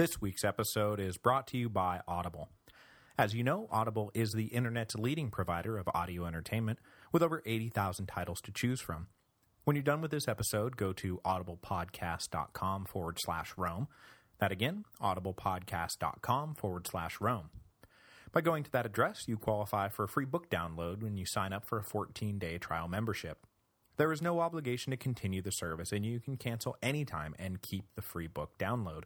This week's episode is brought to you by Audible. As you know, Audible is the internet's leading provider of audio entertainment with over 80,000 titles to choose from. When you're done with this episode, go to audiblepodcast.com forward slash Rome. That again, audiblepodcast.com forward slash Rome. By going to that address, you qualify for a free book download when you sign up for a 14-day trial membership. There is no obligation to continue the service, and you can cancel anytime and keep the free book download.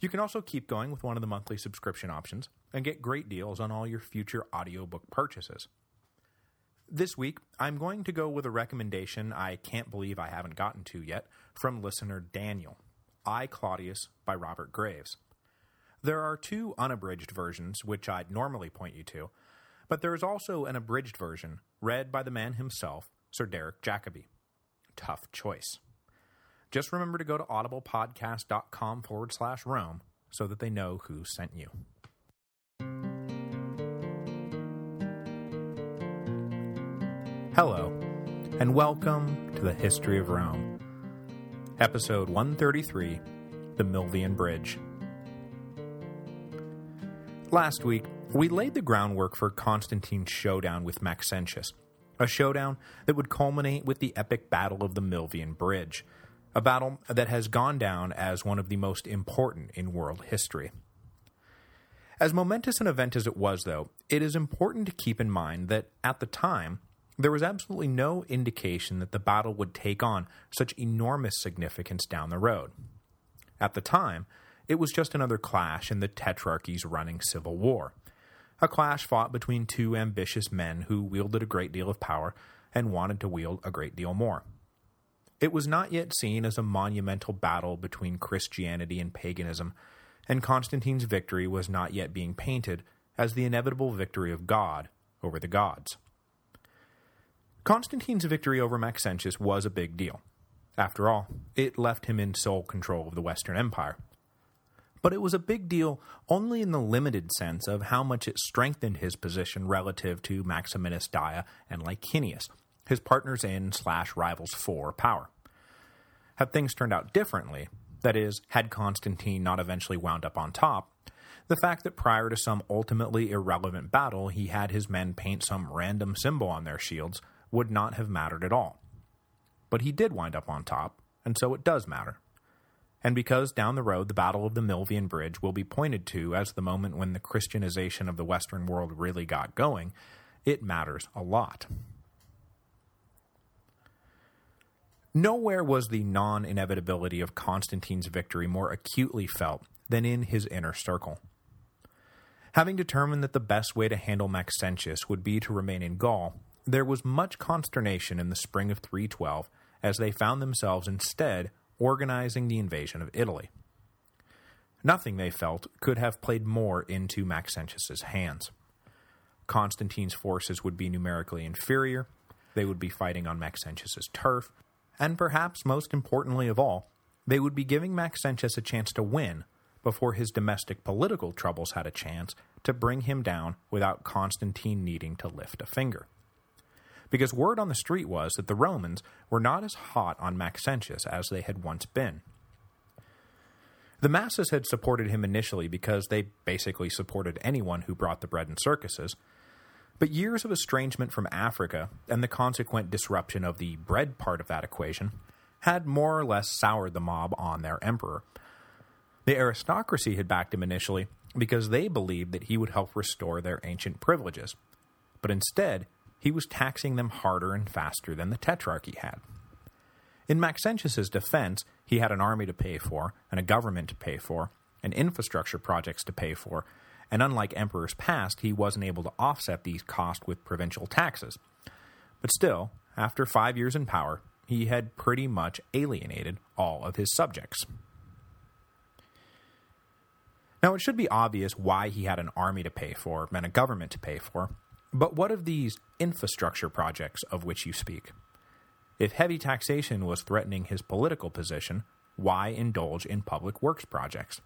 You can also keep going with one of the monthly subscription options and get great deals on all your future audiobook purchases. This week, I'm going to go with a recommendation I can't believe I haven't gotten to yet from listener Daniel, I, Claudius by Robert Graves. There are two unabridged versions, which I'd normally point you to, but there is also an abridged version, read by the man himself, Sir Derek Jacobi. Tough choice. Just remember to go to audiblepodcast.com forward slash Rome so that they know who sent you. Hello, and welcome to the History of Rome. Episode 133, The Milvian Bridge. Last week, we laid the groundwork for Constantine's showdown with Maxentius, a showdown that would culminate with the epic Battle of the Milvian Bridge, a battle that has gone down as one of the most important in world history. As momentous an event as it was, though, it is important to keep in mind that, at the time, there was absolutely no indication that the battle would take on such enormous significance down the road. At the time, it was just another clash in the Tetrarchy's running civil war, a clash fought between two ambitious men who wielded a great deal of power and wanted to wield a great deal more. It was not yet seen as a monumental battle between Christianity and paganism, and Constantine's victory was not yet being painted as the inevitable victory of God over the gods. Constantine's victory over Maxentius was a big deal. After all, it left him in sole control of the Western Empire. But it was a big deal only in the limited sense of how much it strengthened his position relative to Maximinus Daia and Licinius, his partners in slash rivals for power. Had things turned out differently, that is, had Constantine not eventually wound up on top, the fact that prior to some ultimately irrelevant battle he had his men paint some random symbol on their shields would not have mattered at all. But he did wind up on top, and so it does matter. And because down the road the Battle of the Milvian Bridge will be pointed to as the moment when the Christianization of the Western world really got going, it matters a lot. Nowhere was the non-inevitability of Constantine's victory more acutely felt than in his inner circle. Having determined that the best way to handle Maxentius would be to remain in Gaul, there was much consternation in the spring of 312 as they found themselves instead organizing the invasion of Italy. Nothing, they felt, could have played more into Maxentius's hands. Constantine's forces would be numerically inferior, they would be fighting on Maxentius's turf, and perhaps most importantly of all, they would be giving Maxentius a chance to win before his domestic political troubles had a chance to bring him down without Constantine needing to lift a finger. Because word on the street was that the Romans were not as hot on Maxentius as they had once been. The masses had supported him initially because they basically supported anyone who brought the bread and circuses, but years of estrangement from Africa and the consequent disruption of the bread part of that equation had more or less soured the mob on their emperor. The aristocracy had backed him initially because they believed that he would help restore their ancient privileges, but instead he was taxing them harder and faster than the Tetrarchy had. In Maxentius's defense, he had an army to pay for, and a government to pay for, and infrastructure projects to pay for, and unlike emperors past, he wasn't able to offset these costs with provincial taxes. But still, after five years in power, he had pretty much alienated all of his subjects. Now, it should be obvious why he had an army to pay for and a government to pay for, but what of these infrastructure projects of which you speak? If heavy taxation was threatening his political position, why indulge in public works projects?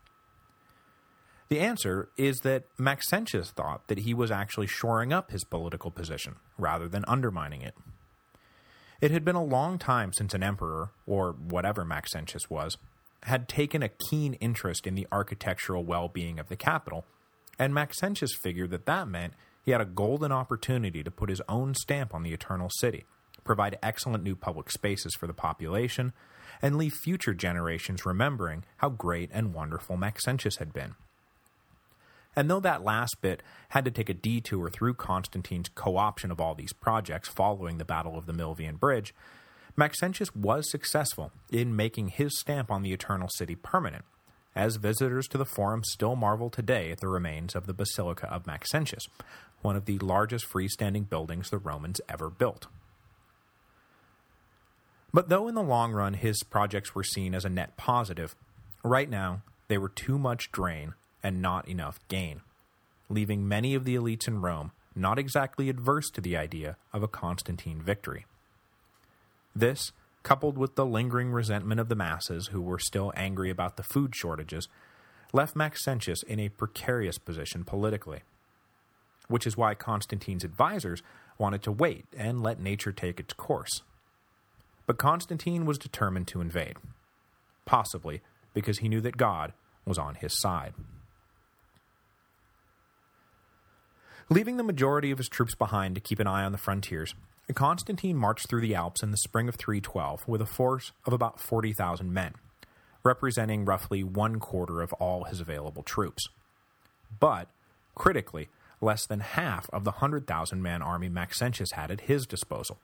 The answer is that Maxentius thought that he was actually shoring up his political position, rather than undermining it. It had been a long time since an emperor, or whatever Maxentius was, had taken a keen interest in the architectural well-being of the capital, and Maxentius figured that that meant he had a golden opportunity to put his own stamp on the Eternal City, provide excellent new public spaces for the population, and leave future generations remembering how great and wonderful Maxentius had been. And though that last bit had to take a detour through Constantine's co-option of all these projects following the Battle of the Milvian Bridge, Maxentius was successful in making his stamp on the Eternal City permanent, as visitors to the Forum still marvel today at the remains of the Basilica of Maxentius, one of the largest freestanding buildings the Romans ever built. But though in the long run his projects were seen as a net positive, right now they were too much drain and not enough gain, leaving many of the elites in Rome not exactly adverse to the idea of a Constantine victory. This, coupled with the lingering resentment of the masses who were still angry about the food shortages, left Maxentius in a precarious position politically, which is why Constantine's advisors wanted to wait and let nature take its course. But Constantine was determined to invade, possibly because he knew that God was on his side. Leaving the majority of his troops behind to keep an eye on the frontiers, Constantine marched through the Alps in the spring of 312 with a force of about 40,000 men, representing roughly one-quarter of all his available troops. But, critically, less than half of the 100,000-man army Maxentius had at his disposal.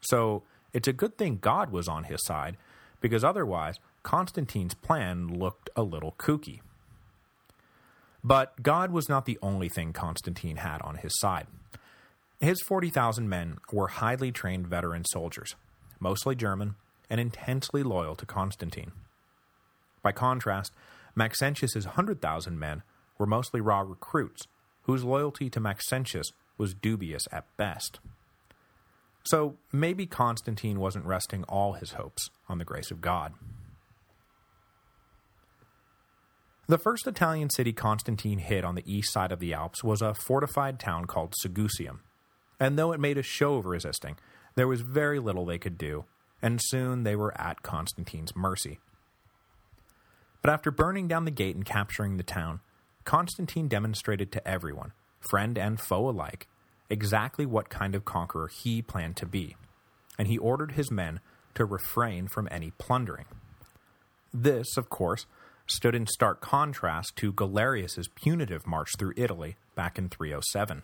So, it's a good thing God was on his side, because otherwise, Constantine's plan looked a little kooky. But God was not the only thing Constantine had on his side. His 40,000 men were highly trained veteran soldiers, mostly German, and intensely loyal to Constantine. By contrast, Maxentius's 100,000 men were mostly raw recruits, whose loyalty to Maxentius was dubious at best. So maybe Constantine wasn't resting all his hopes on the grace of God. The first Italian city Constantine hit on the east side of the Alps was a fortified town called Segusium, and though it made a show of resisting, there was very little they could do, and soon they were at Constantine's mercy. But after burning down the gate and capturing the town, Constantine demonstrated to everyone, friend and foe alike, exactly what kind of conqueror he planned to be, and he ordered his men to refrain from any plundering. This, of course, stood in stark contrast to Galerius's punitive march through Italy back in 307.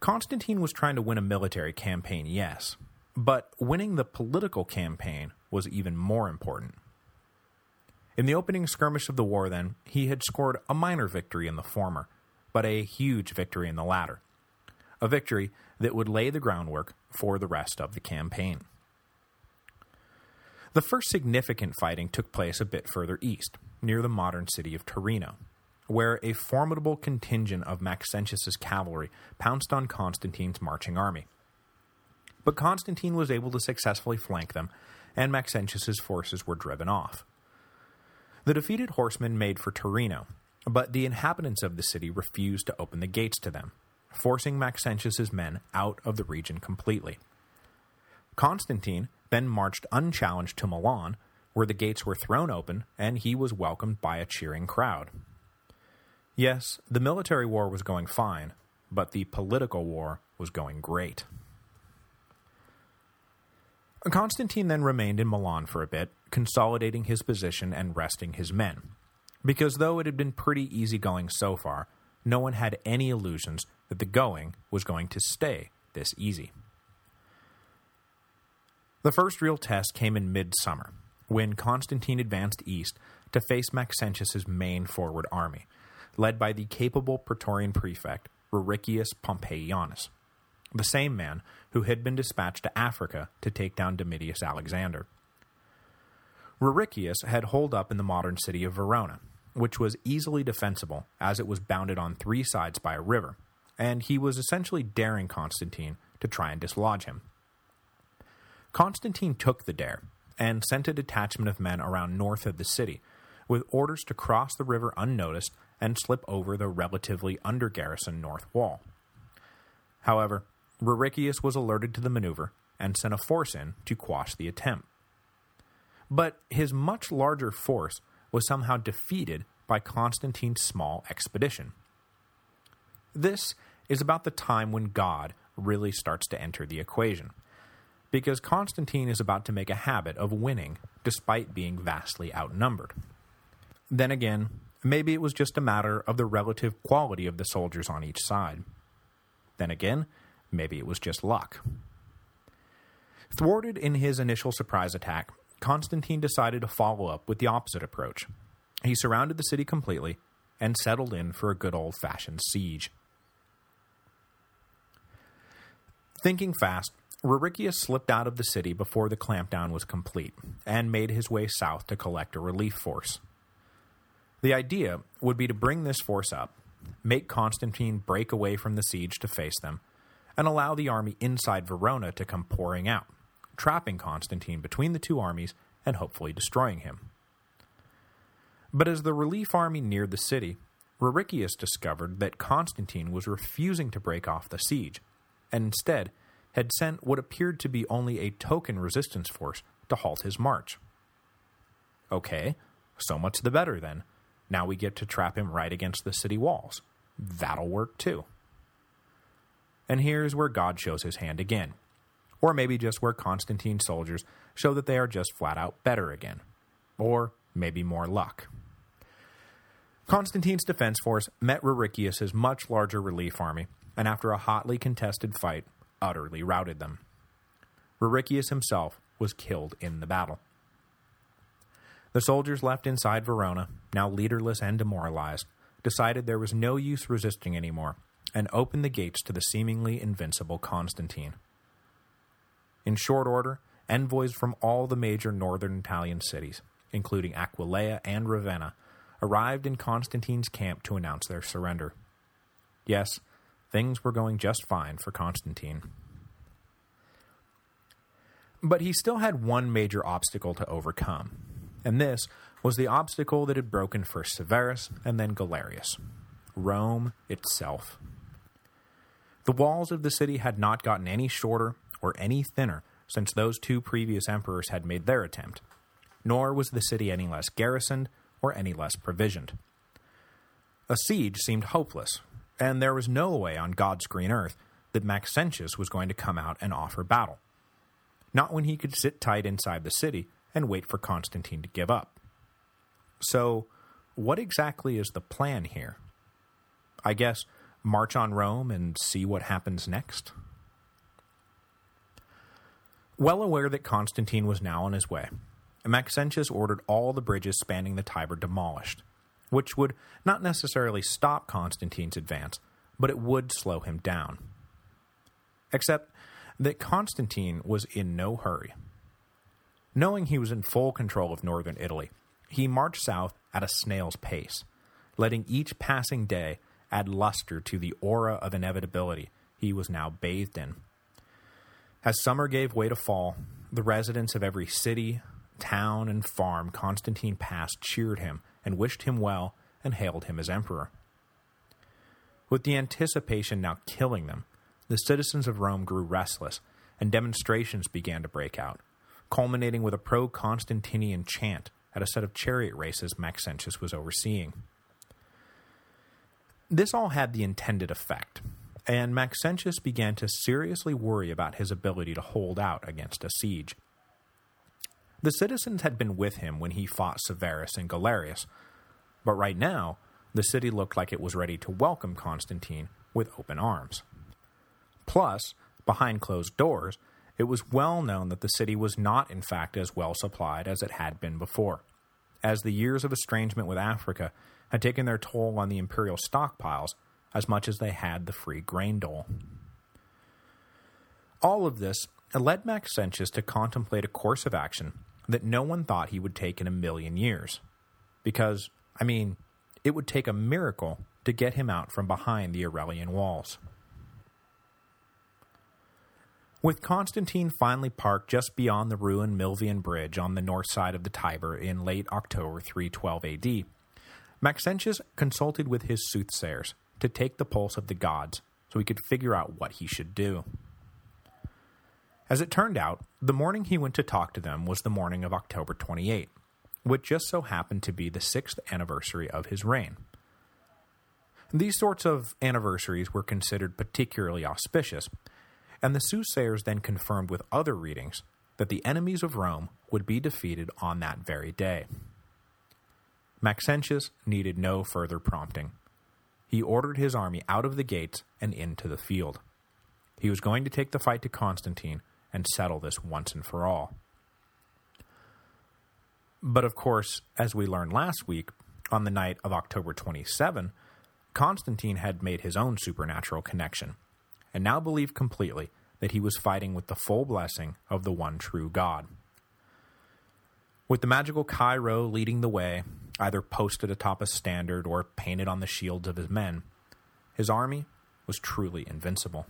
Constantine was trying to win a military campaign, yes, but winning the political campaign was even more important. In the opening skirmish of the war, then, he had scored a minor victory in the former, but a huge victory in the latter. A victory that would lay the groundwork for the rest of the campaign. The first significant fighting took place a bit further east, near the modern city of Torino, where a formidable contingent of Maxentius's cavalry pounced on Constantine's marching army. But Constantine was able to successfully flank them, and Maxentius's forces were driven off. The defeated horsemen made for Torino, but the inhabitants of the city refused to open the gates to them, forcing Maxentius's men out of the region completely. Constantine then marched unchallenged to Milan, where the gates were thrown open and he was welcomed by a cheering crowd. Yes, the military war was going fine, but the political war was going great. Constantine then remained in Milan for a bit, consolidating his position and resting his men, because though it had been pretty easy going so far, no one had any illusions that the going was going to stay this easy. The first real test came in midsummer, when Constantine advanced east to face Maxentius's main forward army, led by the capable Praetorian prefect Ruricius Pompeianus, the same man who had been dispatched to Africa to take down Domitius Alexander. Ruricius had holed up in the modern city of Verona, which was easily defensible as it was bounded on three sides by a river, and he was essentially daring Constantine to try and dislodge him. Constantine took the dare and sent a detachment of men around north of the city, with orders to cross the river unnoticed and slip over the relatively under-garrisoned north wall. However, Ruricius was alerted to the maneuver and sent a force in to quash the attempt. but his much larger force was somehow defeated by Constantine's small expedition. This is about the time when God really starts to enter the equation, because Constantine is about to make a habit of winning despite being vastly outnumbered. Then again, maybe it was just a matter of the relative quality of the soldiers on each side. Then again, maybe it was just luck. Thwarted in his initial surprise attack, Constantine decided to follow up with the opposite approach. He surrounded the city completely and settled in for a good old-fashioned siege. Thinking fast, Ruricius slipped out of the city before the clampdown was complete, and made his way south to collect a relief force. The idea would be to bring this force up, make Constantine break away from the siege to face them, and allow the army inside Verona to come pouring out, trapping Constantine between the two armies and hopefully destroying him. But as the relief army neared the city, Ruricius discovered that Constantine was refusing to break off the siege, and instead had sent what appeared to be only a token resistance force to halt his march. Okay, so much the better then. Now we get to trap him right against the city walls. That'll work too. And here's where God shows his hand again. Or maybe just where Constantine's soldiers show that they are just flat out better again. Or maybe more luck. Constantine's defense force met Ruricius's much larger relief army, and after a hotly contested fight, utterly routed them. Ruricius himself was killed in the battle. The soldiers left inside Verona, now leaderless and demoralized, decided there was no use resisting anymore, and opened the gates to the seemingly invincible Constantine. In short order, envoys from all the major northern Italian cities, including Aquileia and Ravenna, arrived in Constantine's camp to announce their surrender. Yes, things were going just fine for Constantine. But he still had one major obstacle to overcome, and this was the obstacle that had broken first Severus and then Galerius, Rome itself. The walls of the city had not gotten any shorter or any thinner since those two previous emperors had made their attempt, nor was the city any less garrisoned or any less provisioned. A siege seemed hopeless, and there was no way on God's green earth that Maxentius was going to come out and offer battle. Not when he could sit tight inside the city and wait for Constantine to give up. So, what exactly is the plan here? I guess march on Rome and see what happens next? Well aware that Constantine was now on his way, Maxentius ordered all the bridges spanning the Tiber demolished, which would not necessarily stop Constantine's advance, but it would slow him down. Except that Constantine was in no hurry. Knowing he was in full control of northern Italy, he marched south at a snail's pace, letting each passing day add luster to the aura of inevitability he was now bathed in. As summer gave way to fall, the residents of every city, town, and farm Constantine passed cheered him and wished him well and hailed him as emperor. With the anticipation now killing them, the citizens of Rome grew restless, and demonstrations began to break out, culminating with a pro-Constantinian chant at a set of chariot races Maxentius was overseeing. This all had the intended effect, and Maxentius began to seriously worry about his ability to hold out against a siege. The citizens had been with him when he fought Severus and Galerius, but right now, the city looked like it was ready to welcome Constantine with open arms. Plus, behind closed doors, it was well known that the city was not in fact as well supplied as it had been before, as the years of estrangement with Africa had taken their toll on the imperial stockpiles as much as they had the free grain dole. All of this led Maxentius to contemplate a course of action that no one thought he would take in a million years. Because, I mean, it would take a miracle to get him out from behind the Aurelian walls. With Constantine finally parked just beyond the ruined Milvian Bridge on the north side of the Tiber in late October 312 AD, Maxentius consulted with his soothsayers to take the pulse of the gods so he could figure out what he should do. As it turned out, the morning he went to talk to them was the morning of October 28, which just so happened to be the sixth anniversary of his reign. These sorts of anniversaries were considered particularly auspicious, and the soothsayers then confirmed with other readings that the enemies of Rome would be defeated on that very day. Maxentius needed no further prompting. He ordered his army out of the gates and into the field. He was going to take the fight to Constantine and settle this once and for all. But of course, as we learned last week, on the night of October 27, Constantine had made his own supernatural connection, and now believed completely that he was fighting with the full blessing of the one true God. With the magical Chi-Rho leading the way, either posted atop a standard or painted on the shields of his men, his army was truly invincible.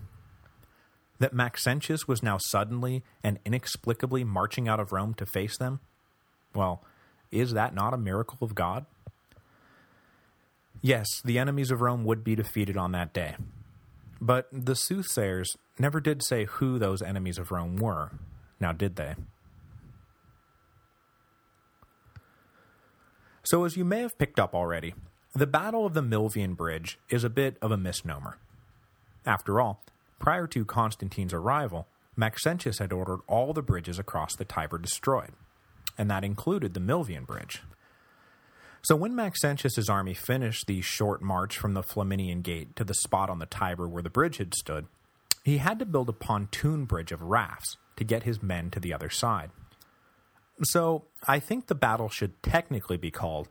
That Maxentius was now suddenly and inexplicably marching out of Rome to face them? Well, is that not a miracle of God? Yes, the enemies of Rome would be defeated on that day. But the soothsayers never did say who those enemies of Rome were, now did they? So as you may have picked up already, the Battle of the Milvian Bridge is a bit of a misnomer. After all, prior to Constantine's arrival, Maxentius had ordered all the bridges across the Tiber destroyed, and that included the Milvian Bridge. So when Maxentius's army finished the short march from the Flaminian Gate to the spot on the Tiber where the bridge had stood, he had to build a pontoon bridge of rafts to get his men to the other side. So I think the battle should technically be called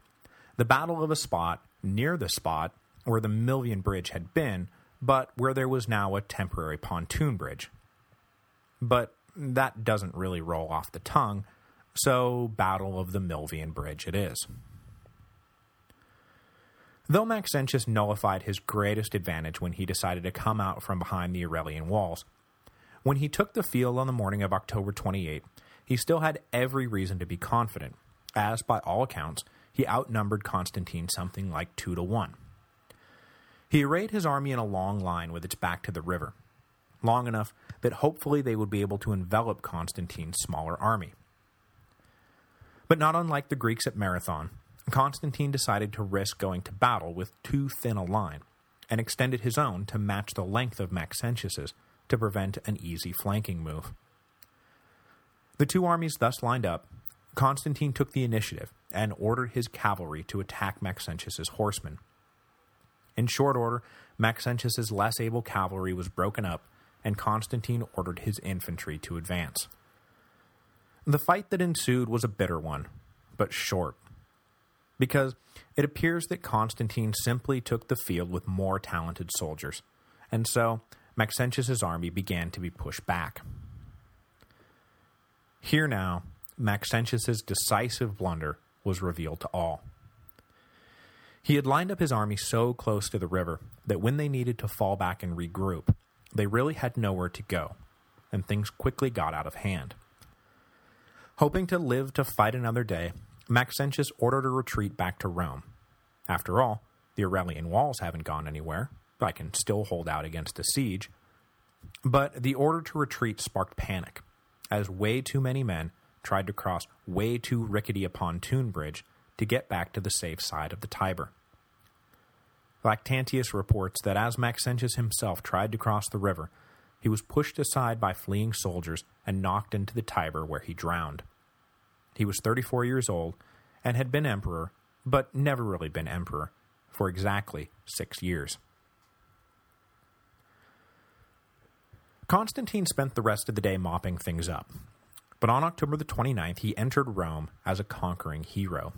the Battle of a Spot near the spot where the Milvian Bridge had been, but where there was now a temporary pontoon bridge. But that doesn't really roll off the tongue, so Battle of the Milvian Bridge it is. Though Maxentius nullified his greatest advantage when he decided to come out from behind the Aurelian walls, when he took the field on the morning of October 28, he still had every reason to be confident, as, by all accounts, he outnumbered Constantine something like two to one. He arrayed his army in a long line with its back to the river, long enough that hopefully they would be able to envelop Constantine's smaller army. But not unlike the Greeks at Marathon, Constantine decided to risk going to battle with too thin a line, and extended his own to match the length of Maxentius's to prevent an easy flanking move. The two armies thus lined up, Constantine took the initiative and ordered his cavalry to attack Maxentius's horsemen. In short order, Maxentius's less able cavalry was broken up, and Constantine ordered his infantry to advance. The fight that ensued was a bitter one, but short because it appears that Constantine simply took the field with more talented soldiers, and so Maxentius's army began to be pushed back. Here now, Maxentius's decisive blunder was revealed to all. He had lined up his army so close to the river that when they needed to fall back and regroup, they really had nowhere to go, and things quickly got out of hand. Hoping to live to fight another day, Maxentius ordered a retreat back to Rome. After all, the Aurelian walls haven't gone anywhere, I can still hold out against a siege. But the order to retreat sparked panic, as way too many men tried to cross way too rickety a pontoon bridge to get back to the safe side of the Tiber. Lactantius reports that as Maxentius himself tried to cross the river, he was pushed aside by fleeing soldiers and knocked into the Tiber where he drowned. He was 34 years old and had been emperor, but never really been emperor, for exactly six years. Constantine spent the rest of the day mopping things up, but on October the 29th he entered Rome as a conquering hero.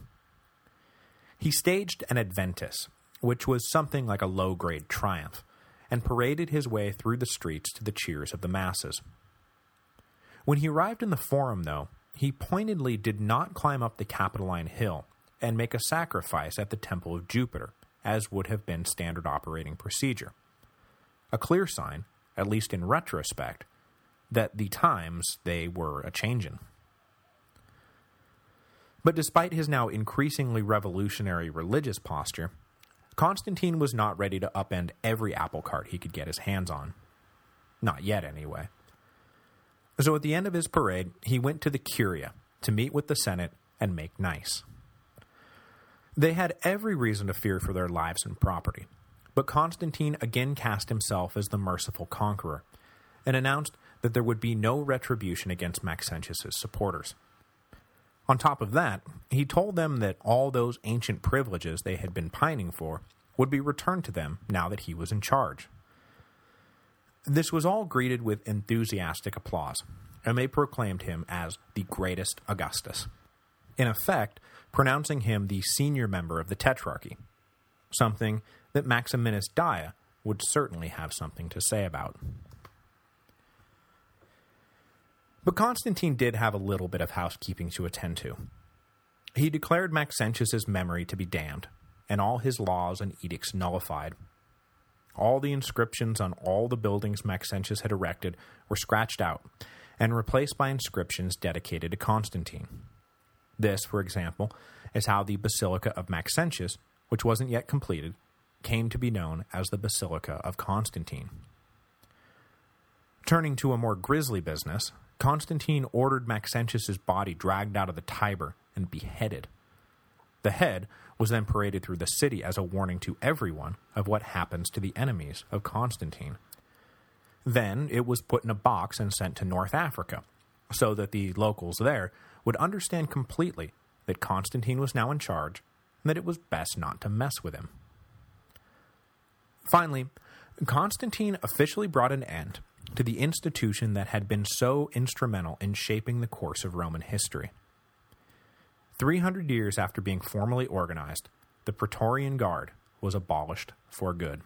He staged an Adventus, which was something like a low-grade triumph, and paraded his way through the streets to the cheers of the masses. When he arrived in the Forum, though, he pointedly did not climb up the Capitoline Hill and make a sacrifice at the Temple of Jupiter, as would have been standard operating procedure. A clear sign, at least in retrospect, that the times they were a-changin'. But despite his now increasingly revolutionary religious posture, Constantine was not ready to upend every apple cart he could get his hands on. Not yet, anyway. So at the end of his parade, he went to the Curia to meet with the Senate and make nice. They had every reason to fear for their lives and property, but Constantine again cast himself as the merciful conqueror, and announced that there would be no retribution against Maxentius's supporters. On top of that, he told them that all those ancient privileges they had been pining for would be returned to them now that he was in charge. This was all greeted with enthusiastic applause, and they proclaimed him as the greatest Augustus, in effect pronouncing him the senior member of the Tetrarchy, something that Maximinus Daia would certainly have something to say about. But Constantine did have a little bit of housekeeping to attend to. He declared Maxentius's memory to be damned, and all his laws and edicts nullified. All the inscriptions on all the buildings Maxentius had erected were scratched out, and replaced by inscriptions dedicated to Constantine. This, for example, is how the Basilica of Maxentius, which wasn't yet completed, came to be known as the Basilica of Constantine. Turning to a more grisly business, Constantine ordered Maxentius's body dragged out of the Tiber and beheaded. The head was then paraded through the city as a warning to everyone of what happens to the enemies of Constantine. Then it was put in a box and sent to North Africa, so that the locals there would understand completely that Constantine was now in charge and that it was best not to mess with him. Finally, Constantine officially brought an end to the institution that had been so instrumental in shaping the course of Roman history. 300 years after being formally organized, the Praetorian Guard was abolished for good.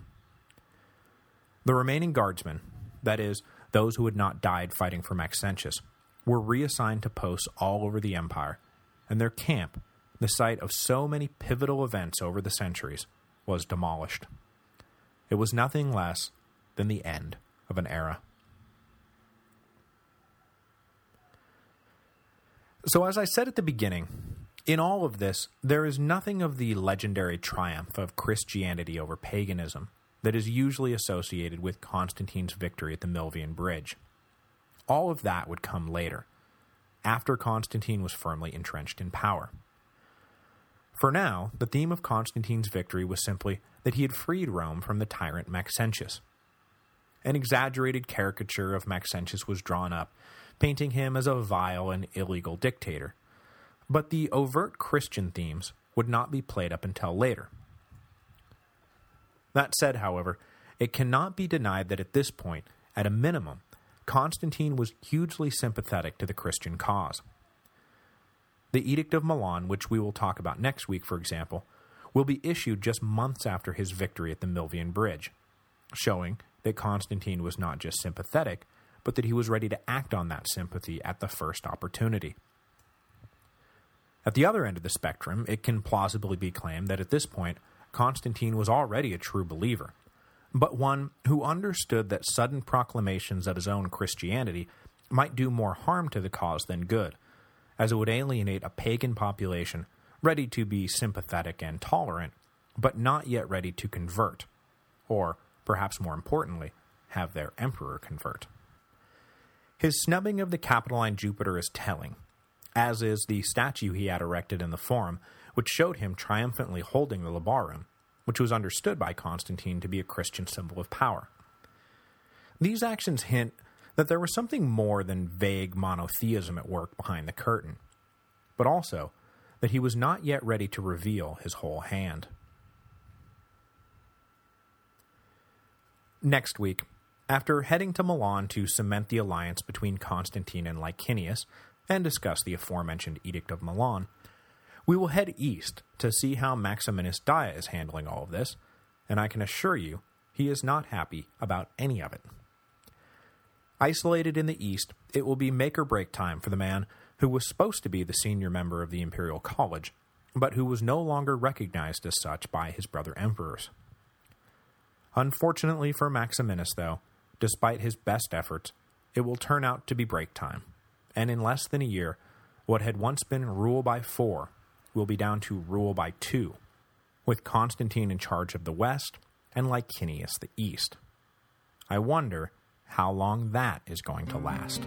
The remaining guardsmen, that is, those who had not died fighting for Maxentius, were reassigned to posts all over the empire, and their camp, the site of so many pivotal events over the centuries, was demolished. It was nothing less than the end of an era. So as I said at the beginning, in all of this, there is nothing of the legendary triumph of Christianity over paganism that is usually associated with Constantine's victory at the Milvian Bridge. All of that would come later, after Constantine was firmly entrenched in power. For now, the theme of Constantine's victory was simply that he had freed Rome from the tyrant Maxentius. An exaggerated caricature of Maxentius was drawn up painting him as a vile and illegal dictator. But the overt Christian themes would not be played up until later. That said, however, it cannot be denied that at this point, at a minimum, Constantine was hugely sympathetic to the Christian cause. The Edict of Milan, which we will talk about next week, for example, will be issued just months after his victory at the Milvian Bridge, showing that Constantine was not just sympathetic, but that he was ready to act on that sympathy at the first opportunity. At the other end of the spectrum, it can plausibly be claimed that at this point, Constantine was already a true believer, but one who understood that sudden proclamations of his own Christianity might do more harm to the cause than good, as it would alienate a pagan population ready to be sympathetic and tolerant, but not yet ready to convert, or, perhaps more importantly, have their emperor convert. His snubbing of the Capitoline Jupiter is telling, as is the statue he had erected in the Forum, which showed him triumphantly holding the Labarum, which was understood by Constantine to be a Christian symbol of power. These actions hint that there was something more than vague monotheism at work behind the curtain, but also that he was not yet ready to reveal his whole hand. Next week, after heading to Milan to cement the alliance between Constantine and Licinius, and discuss the aforementioned Edict of Milan, we will head east to see how Maximinus Daia is handling all of this, and I can assure you he is not happy about any of it. Isolated in the east, it will be make-or-break time for the man who was supposed to be the senior member of the Imperial College, but who was no longer recognized as such by his brother emperors. Unfortunately for Maximinus, though, Despite his best efforts, it will turn out to be break time, and in less than a year, what had once been rule by four will be down to rule by two, with Constantine in charge of the west and Licinius the east. I wonder how long that is going to last.